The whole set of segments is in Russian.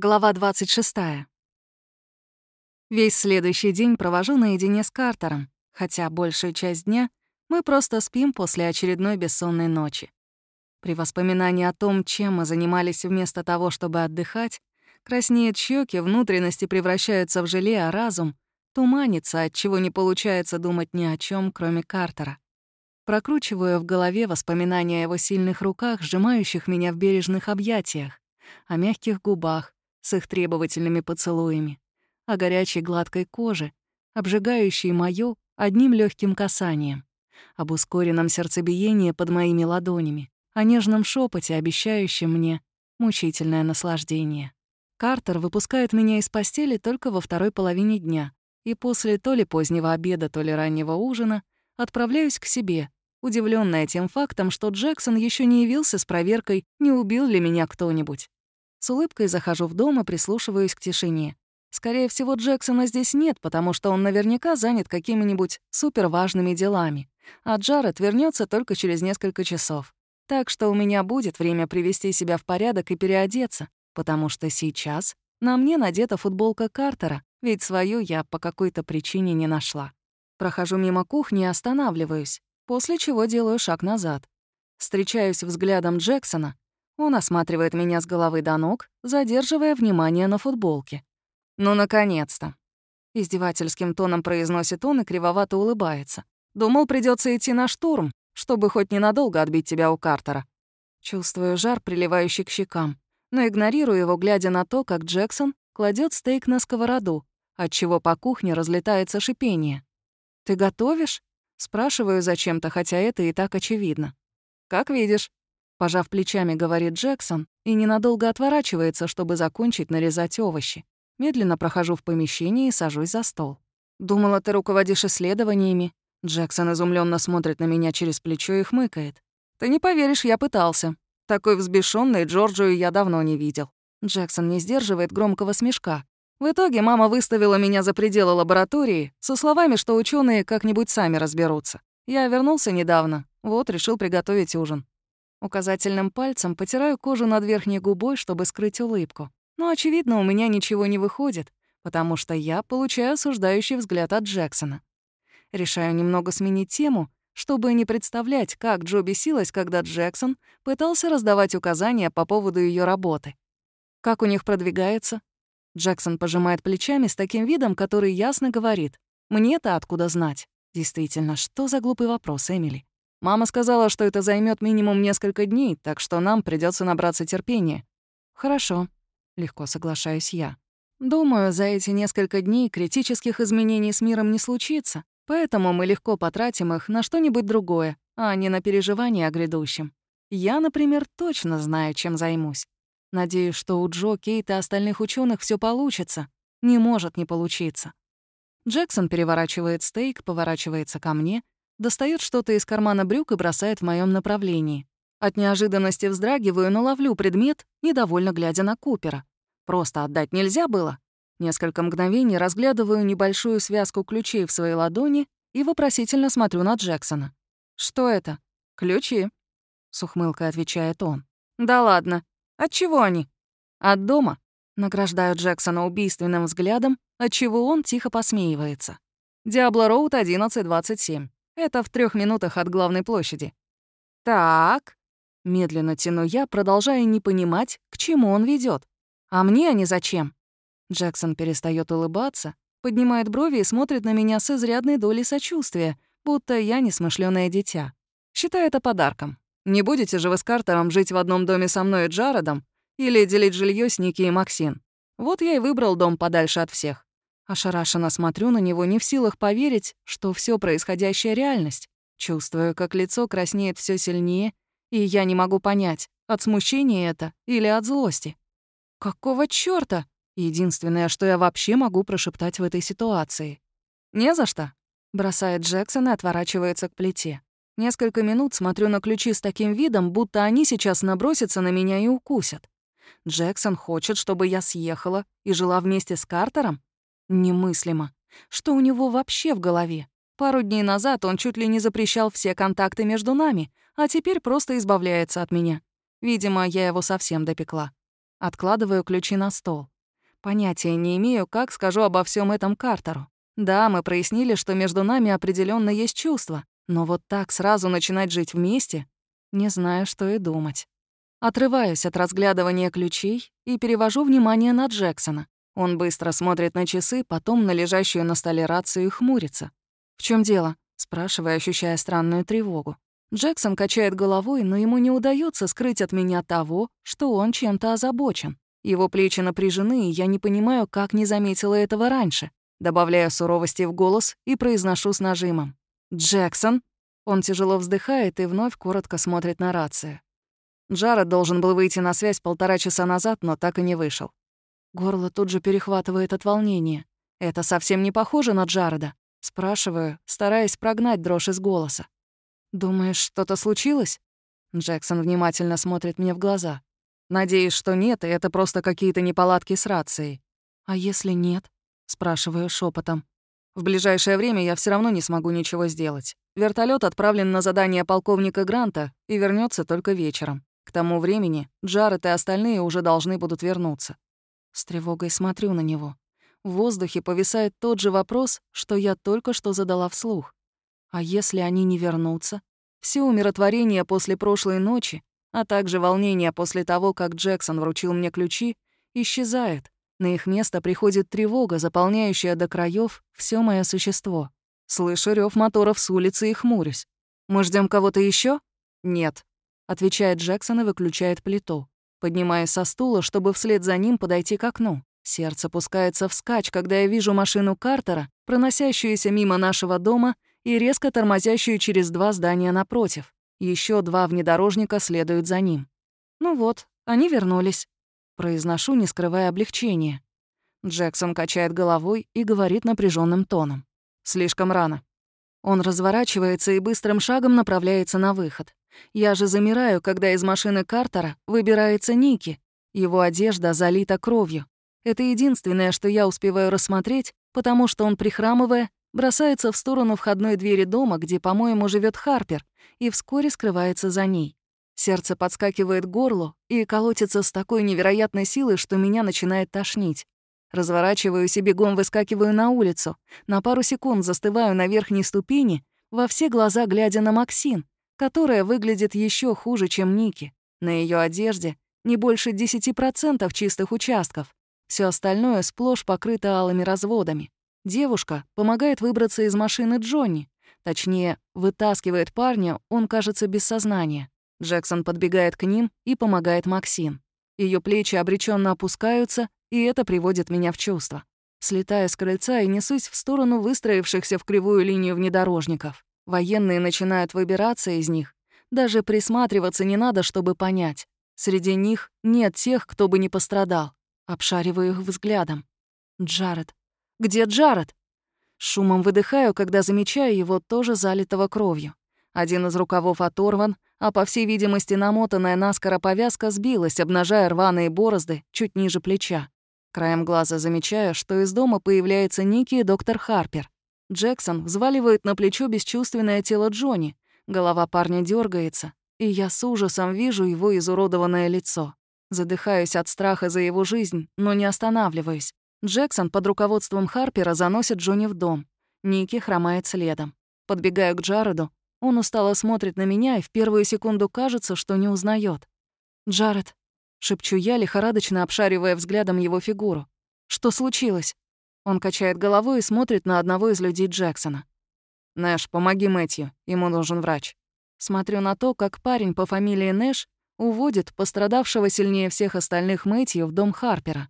Глава 26. Весь следующий день провожу наедине с Картером, хотя большую часть дня мы просто спим после очередной бессонной ночи. При воспоминании о том, чем мы занимались вместо того, чтобы отдыхать, краснеют щеки, внутренности превращаются в желе, а разум туманится, от чего не получается думать ни о чем, кроме Картера. Прокручиваю в голове воспоминания о его сильных руках, сжимающих меня в бережных объятиях, о мягких губах, с их требовательными поцелуями, о горячей гладкой коже, обжигающей моё одним легким касанием, об ускоренном сердцебиении под моими ладонями, о нежном шепоте, обещающем мне мучительное наслаждение. Картер выпускает меня из постели только во второй половине дня, и после то ли позднего обеда, то ли раннего ужина отправляюсь к себе, удивленная тем фактом, что Джексон еще не явился с проверкой, не убил ли меня кто-нибудь. С улыбкой захожу в дом и прислушиваюсь к тишине. Скорее всего, Джексона здесь нет, потому что он наверняка занят какими-нибудь суперважными делами, а Джаред вернется только через несколько часов. Так что у меня будет время привести себя в порядок и переодеться, потому что сейчас на мне надета футболка Картера, ведь свою я по какой-то причине не нашла. Прохожу мимо кухни и останавливаюсь, после чего делаю шаг назад. Встречаюсь взглядом Джексона, он осматривает меня с головы до ног, задерживая внимание на футболке. «Ну, наконец-то!» Издевательским тоном произносит он и кривовато улыбается. «Думал, придется идти на штурм, чтобы хоть ненадолго отбить тебя у Картера». Чувствую жар, приливающий к щекам, но игнорирую его, глядя на то, как Джексон кладет стейк на сковороду, отчего по кухне разлетается шипение. «Ты готовишь?» Спрашиваю зачем-то, хотя это и так очевидно. «Как видишь». Пожав плечами, говорит Джексон и ненадолго отворачивается, чтобы закончить нарезать овощи. Медленно прохожу в помещение и сажусь за стол. «Думала, ты руководишь исследованиями». Джексон изумленно смотрит на меня через плечо и хмыкает. «Ты не поверишь, я пытался. Такой взбешенной Джорджию я давно не видел». Джексон не сдерживает громкого смешка. В итоге мама выставила меня за пределы лаборатории со словами, что ученые как-нибудь сами разберутся. Я вернулся недавно, вот решил приготовить ужин. Указательным пальцем потираю кожу над верхней губой, чтобы скрыть улыбку. Но, очевидно, у меня ничего не выходит, потому что я получаю осуждающий взгляд от Джексона. Решаю немного сменить тему, чтобы не представлять, как Джо бесилась, когда Джексон пытался раздавать указания по поводу ее работы. Как у них продвигается? Джексон пожимает плечами с таким видом, который ясно говорит. «Мне-то откуда знать?» Действительно, что за глупый вопрос, Эмили? Мама сказала, что это займет минимум несколько дней, так что нам придется набраться терпения. Хорошо, легко соглашаюсь я. Думаю, за эти несколько дней критических изменений с миром не случится, поэтому мы легко потратим их на что-нибудь другое, а не на переживания о грядущем. Я, например, точно знаю, чем займусь. Надеюсь, что у Джо, Кейта и остальных ученых все получится. Не может не получиться. Джексон переворачивает стейк, поворачивается ко мне достает что-то из кармана брюк и бросает в моем направлении. От неожиданности вздрагиваю, но ловлю предмет, недовольно глядя на Купера. Просто отдать нельзя было. Несколько мгновений разглядываю небольшую связку ключей в своей ладони и вопросительно смотрю на Джексона. «Что это?» «Ключи», — с ухмылкой отвечает он. «Да ладно. От чего они?» «От дома». Награждаю Джексона убийственным взглядом, отчего он тихо посмеивается. «Диабло Роуд 1127. Это в трех минутах от главной площади. Так. Медленно тяну я, продолжая не понимать, к чему он ведет. А мне они зачем? Джексон перестает улыбаться, поднимает брови и смотрит на меня с изрядной долей сочувствия, будто я несмышленое дитя. Считай это подарком. Не будете же вы с Картером жить в одном доме со мной и Джаредом или делить жилье с Ники и Максин? Вот я и выбрал дом подальше от всех. Ошарашенно смотрю на него, не в силах поверить, что все происходящее — реальность. Чувствую, как лицо краснеет все сильнее, и я не могу понять, от смущения это или от злости. «Какого чёрта?» — единственное, что я вообще могу прошептать в этой ситуации. «Не за что», — бросает Джексон и отворачивается к плите. Несколько минут смотрю на ключи с таким видом, будто они сейчас набросятся на меня и укусят. Джексон хочет, чтобы я съехала и жила вместе с Картером? Немыслимо. Что у него вообще в голове? Пару дней назад он чуть ли не запрещал все контакты между нами, а теперь просто избавляется от меня. Видимо, я его совсем допекла. Откладываю ключи на стол. Понятия не имею, как скажу обо всем этом Картеру. Да, мы прояснили, что между нами определенно есть чувства, но вот так сразу начинать жить вместе, не знаю, что и думать. Отрываюсь от разглядывания ключей и перевожу внимание на Джексона. Он быстро смотрит на часы, потом на лежащую на столе рацию и хмурится. «В чем дело?» — спрашивая, ощущая странную тревогу. Джексон качает головой, но ему не удается скрыть от меня того, что он чем-то озабочен. Его плечи напряжены, и я не понимаю, как не заметила этого раньше. Добавляю суровости в голос и произношу с нажимом. «Джексон?» Он тяжело вздыхает и вновь коротко смотрит на рацию. Джаред должен был выйти на связь полтора часа назад, но так и не вышел. Горло тут же перехватывает от волнения. Это совсем не похоже на Джареда. Спрашиваю, стараясь прогнать дрожь из голоса. «Думаешь, что-то случилось?» Джексон внимательно смотрит мне в глаза. «Надеюсь, что нет, и это просто какие-то неполадки с рацией». «А если нет?» — спрашиваю шепотом. «В ближайшее время я все равно не смогу ничего сделать. Вертолет отправлен на задание полковника Гранта и вернется только вечером. К тому времени Джаред и остальные уже должны будут вернуться». С тревогой смотрю на него. В воздухе повисает тот же вопрос, что я только что задала вслух. А если они не вернутся? Все умиротворение после прошлой ночи, а также волнение после того, как Джексон вручил мне ключи, исчезает. На их место приходит тревога, заполняющая до краев все мое существо. Слышу рев моторов с улицы и хмурюсь. «Мы ждем кого-то еще? «Нет», — отвечает Джексон и выключает плиту. Поднимаясь со стула, чтобы вслед за ним подойти к окну. Сердце пускается вскачь, когда я вижу машину Картера, проносящуюся мимо нашего дома и резко тормозящую через два здания напротив. Еще два внедорожника следуют за ним. «Ну вот, они вернулись», — произношу, не скрывая облегчения. Джексон качает головой и говорит напряженным тоном. «Слишком рано». Он разворачивается и быстрым шагом направляется на выход. Я же замираю, когда из машины Картера выбирается Ники. Его одежда залита кровью. Это единственное, что я успеваю рассмотреть, потому что он, прихрамывая, бросается в сторону входной двери дома, где, по-моему, живет Харпер, и вскоре скрывается за ней. Сердце подскакивает к горлу и колотится с такой невероятной силой, что меня начинает тошнить. Разворачиваюсь и бегом выскакиваю на улицу. На пару секунд застываю на верхней ступени, во все глаза глядя на Максин, которая выглядит еще хуже, чем Ники. На ее одежде не больше 10% чистых участков. Все остальное сплошь покрыто алыми разводами. Девушка помогает выбраться из машины Джонни. Точнее, вытаскивает парня, он кажется без сознания. Джексон подбегает к ним и помогает Максин. Ее плечи обреченно опускаются, и это приводит меня в чувство. Слетаю с крыльца и несусь в сторону выстроившихся в кривую линию внедорожников. Военные начинают выбираться из них. Даже присматриваться не надо, чтобы понять. Среди них нет тех, кто бы не пострадал. Обшариваю их взглядом. Джаред. Где Джаред? Шумом выдыхаю, когда замечаю его тоже залитого кровью. Один из рукавов оторван, а, по всей видимости, намотанная наскоро повязка сбилась, обнажая рваные борозды чуть ниже плеча. Краем глаза замечаю, что из дома появляется Ники и доктор Харпер. Джексон взваливает на плечо бесчувственное тело Джонни. Голова парня дергается, и я с ужасом вижу его изуродованное лицо. Задыхаюсь от страха за его жизнь, но не останавливаюсь. Джексон под руководством Харпера заносит Джонни в дом. Ники хромает следом. Подбегаю к Джареду. Он устало смотрит на меня, и в первую секунду кажется, что не узнает. «Джаред», — шепчу я, лихорадочно обшаривая взглядом его фигуру. «Что случилось?» Он качает головой и смотрит на одного из людей Джексона. «Нэш, помоги Мэтью, ему нужен врач». Смотрю на то, как парень по фамилии Нэш уводит пострадавшего сильнее всех остальных Мэтью в дом Харпера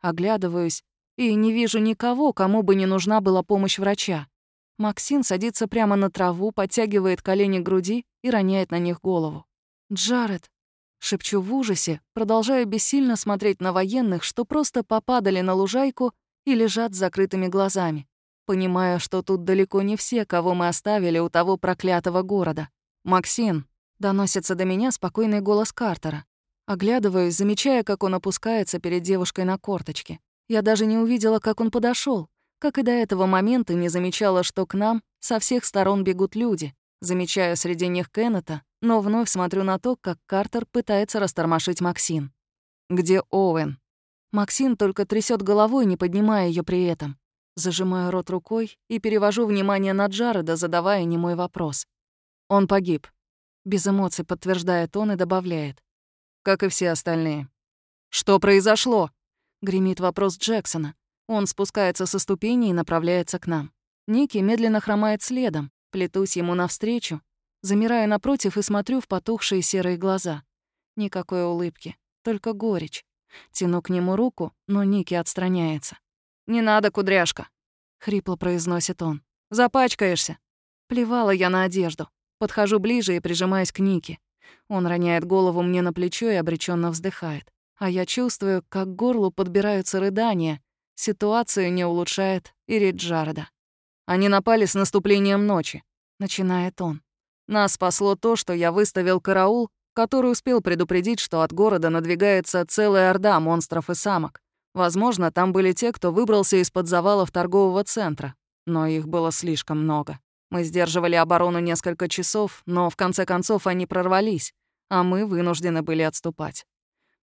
оглядываюсь и не вижу никого, кому бы не нужна была помощь врача. Максин садится прямо на траву, подтягивает колени к груди и роняет на них голову. «Джаред!» — шепчу в ужасе, продолжая бессильно смотреть на военных, что просто попадали на лужайку и лежат с закрытыми глазами, понимая, что тут далеко не все, кого мы оставили у того проклятого города. «Максин!» — доносится до меня спокойный голос Картера. Оглядываюсь, замечая, как он опускается перед девушкой на корточки. Я даже не увидела, как он подошел, как и до этого момента не замечала, что к нам со всех сторон бегут люди. Замечаю среди них Кеннета, но вновь смотрю на то, как Картер пытается растормошить Максин. Где Оуэн? Максим только трясет головой, не поднимая ее при этом. Зажимаю рот рукой и перевожу внимание на Джареда, задавая немой вопрос. Он погиб. Без эмоций подтверждает он и добавляет. Как и все остальные. «Что произошло?» — гремит вопрос Джексона. Он спускается со ступени и направляется к нам. Ники медленно хромает следом, плетусь ему навстречу, замираю напротив и смотрю в потухшие серые глаза. Никакой улыбки, только горечь. Тяну к нему руку, но Ники отстраняется. «Не надо, кудряшка», — хрипло произносит он. «Запачкаешься». Плевала я на одежду. Подхожу ближе и прижимаюсь к Нике. Он роняет голову мне на плечо и обреченно вздыхает. А я чувствую, как к горлу подбираются рыдания. Ситуацию не улучшает и речь Джареда. «Они напали с наступлением ночи», — начинает он. «Нас спасло то, что я выставил караул, который успел предупредить, что от города надвигается целая орда монстров и самок. Возможно, там были те, кто выбрался из-под завалов торгового центра, но их было слишком много. Мы сдерживали оборону несколько часов, но в конце концов они прорвались, а мы вынуждены были отступать.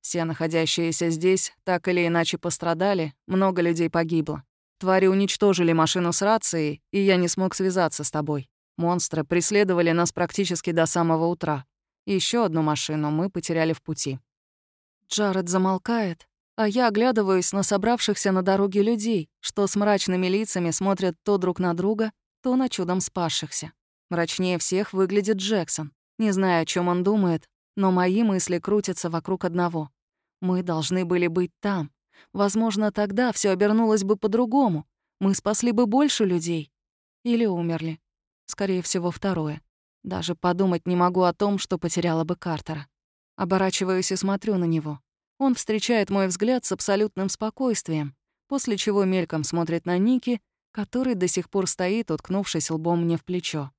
Все находящиеся здесь так или иначе пострадали, много людей погибло. Твари уничтожили машину с рацией, и я не смог связаться с тобой. Монстры преследовали нас практически до самого утра. Еще одну машину мы потеряли в пути. Джаред замолкает, а я оглядываюсь на собравшихся на дороге людей, что с мрачными лицами смотрят то друг на друга, то на чудом спасшихся. Мрачнее всех выглядит Джексон. Не знаю, о чем он думает, но мои мысли крутятся вокруг одного. Мы должны были быть там. Возможно, тогда все обернулось бы по-другому. Мы спасли бы больше людей. Или умерли. Скорее всего, второе. Даже подумать не могу о том, что потеряла бы Картера. Оборачиваюсь и смотрю на него. Он встречает мой взгляд с абсолютным спокойствием, после чего мельком смотрит на Ники который до сих пор стоит, уткнувшись лбом мне в плечо.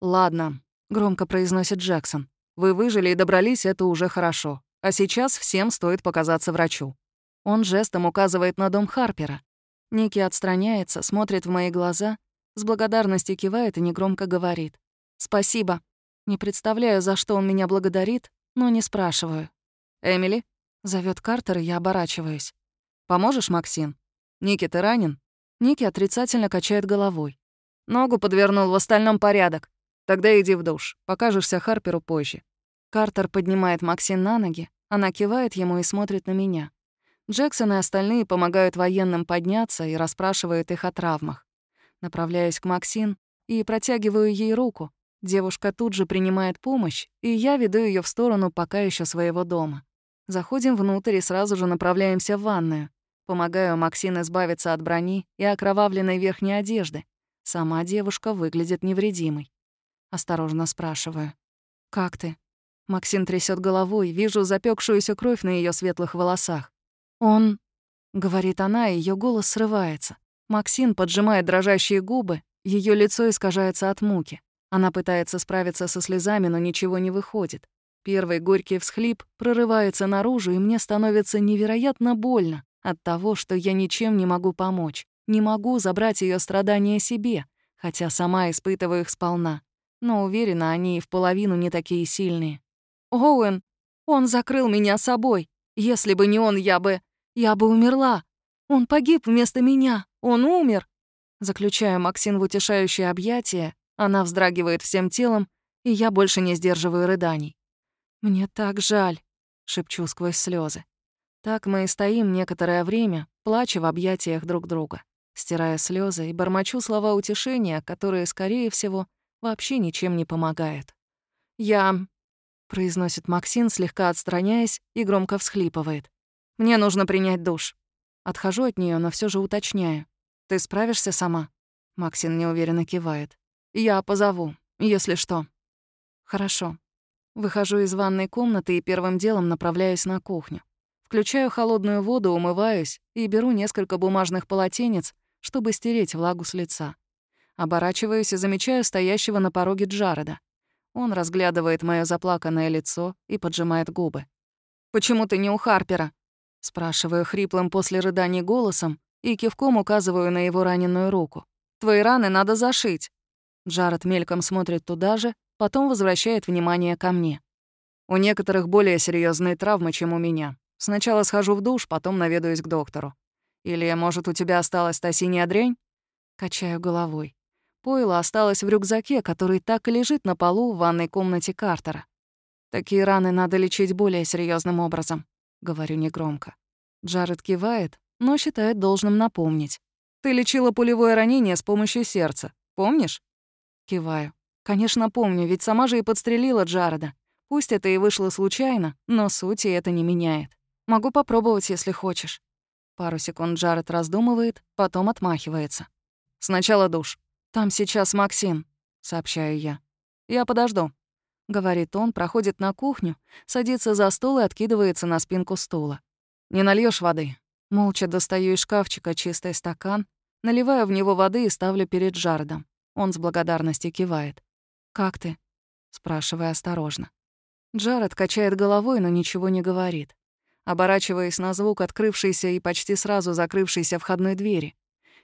«Ладно», — громко произносит Джексон. «Вы выжили и добрались, это уже хорошо. А сейчас всем стоит показаться врачу». Он жестом указывает на дом Харпера. Ники отстраняется, смотрит в мои глаза, с благодарностью кивает и негромко говорит. «Спасибо. Не представляю, за что он меня благодарит, но не спрашиваю». «Эмили?» — зовет Картер, и я оборачиваюсь. «Поможешь, Максим? Ники, ты ранен?» Ники отрицательно качает головой. «Ногу подвернул, в остальном порядок. Тогда иди в душ. Покажешься Харперу позже». Картер поднимает Максин на ноги, она кивает ему и смотрит на меня. Джексон и остальные помогают военным подняться и расспрашивают их о травмах. Направляюсь к Максин и протягиваю ей руку. Девушка тут же принимает помощь, и я веду ее в сторону пока еще своего дома. Заходим внутрь и сразу же направляемся в ванную. Помогаю Максин избавиться от брони и окровавленной верхней одежды. Сама девушка выглядит невредимой. Осторожно спрашиваю. «Как ты?» Максин трясет головой, вижу запекшуюся кровь на ее светлых волосах. «Он...» — говорит она, и ее голос срывается. Максин поджимает дрожащие губы, ее лицо искажается от муки. Она пытается справиться со слезами, но ничего не выходит. Первый горький всхлип прорывается наружу, и мне становится невероятно больно от того, что я ничем не могу помочь, не могу забрать ее страдания себе, хотя сама испытываю их сполна. Но уверена, они и в половину не такие сильные. «Оуэн, он закрыл меня собой. Если бы не он, я бы... я бы умерла. Он погиб вместо меня. Он умер!» Заключаю Максин в утешающее объятие, она вздрагивает всем телом, и я больше не сдерживаю рыданий. «Мне так жаль», — шепчу сквозь слезы. Так мы и стоим некоторое время, плача в объятиях друг друга, стирая слезы и бормочу слова утешения, которые, скорее всего, вообще ничем не помогают. «Я...» — произносит Максин, слегка отстраняясь и громко всхлипывает. «Мне нужно принять душ». Отхожу от нее, но все же уточняю. «Ты справишься сама?» Максин неуверенно кивает. «Я позову, если что». «Хорошо». Выхожу из ванной комнаты и первым делом направляюсь на кухню. Включаю холодную воду, умываюсь и беру несколько бумажных полотенец, чтобы стереть влагу с лица. Оборачиваюсь и замечаю стоящего на пороге Джареда. Он разглядывает моё заплаканное лицо и поджимает губы. «Почему ты не у Харпера?» Спрашиваю хриплым после рыданий голосом и кивком указываю на его раненую руку. «Твои раны надо зашить». Джаред мельком смотрит туда же, потом возвращает внимание ко мне. У некоторых более серьезные травмы, чем у меня. Сначала схожу в душ, потом наведаюсь к доктору. Или, может, у тебя осталась та синяя дрянь?» Качаю головой. Пойло осталось в рюкзаке, который так и лежит на полу в ванной комнате Картера. «Такие раны надо лечить более серьезным образом», — говорю негромко. Джаред кивает, но считает должным напомнить. «Ты лечила пулевое ранение с помощью сердца, помнишь?» Киваю. «Конечно, помню, ведь сама же и подстрелила Джареда. Пусть это и вышло случайно, но сути это не меняет. Могу попробовать, если хочешь». Пару секунд Джаред раздумывает, потом отмахивается. «Сначала душ. Там сейчас Максим», — сообщаю я. «Я подожду», — говорит он, проходит на кухню, садится за стол и откидывается на спинку стула. «Не нальешь воды?» Молча достаю из шкафчика чистый стакан, наливаю в него воды и ставлю перед Джаредом. Он с благодарностью кивает. «Как ты?» — спрашивая осторожно. Джаред качает головой, но ничего не говорит. Оборачиваясь на звук открывшейся и почти сразу закрывшейся входной двери.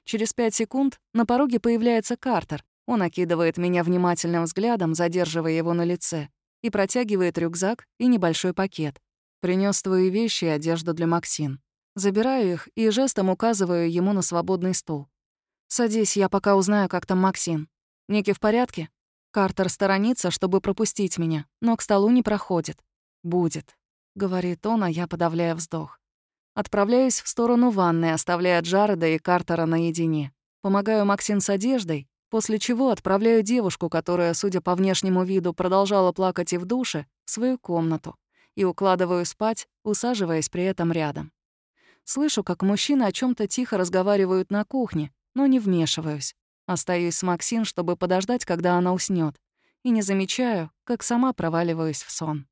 Через пять секунд на пороге появляется Картер. Он окидывает меня внимательным взглядом, задерживая его на лице, и протягивает рюкзак и небольшой пакет. Принёс твои вещи и одежду для Максин. Забираю их и жестом указываю ему на свободный стул. «Садись, я пока узнаю, как там Максин. Ники в порядке?» Картер сторонится, чтобы пропустить меня, но к столу не проходит. «Будет», — говорит он, а я подавляю вздох. Отправляюсь в сторону ванной, оставляя Джареда и Картера наедине. Помогаю Максин с одеждой, после чего отправляю девушку, которая, судя по внешнему виду, продолжала плакать и в душе, в свою комнату и укладываю спать, усаживаясь при этом рядом. Слышу, как мужчины о чем то тихо разговаривают на кухне, но не вмешиваюсь. Остаюсь с Максин, чтобы подождать, когда она уснет, и не замечаю, как сама проваливаюсь в сон.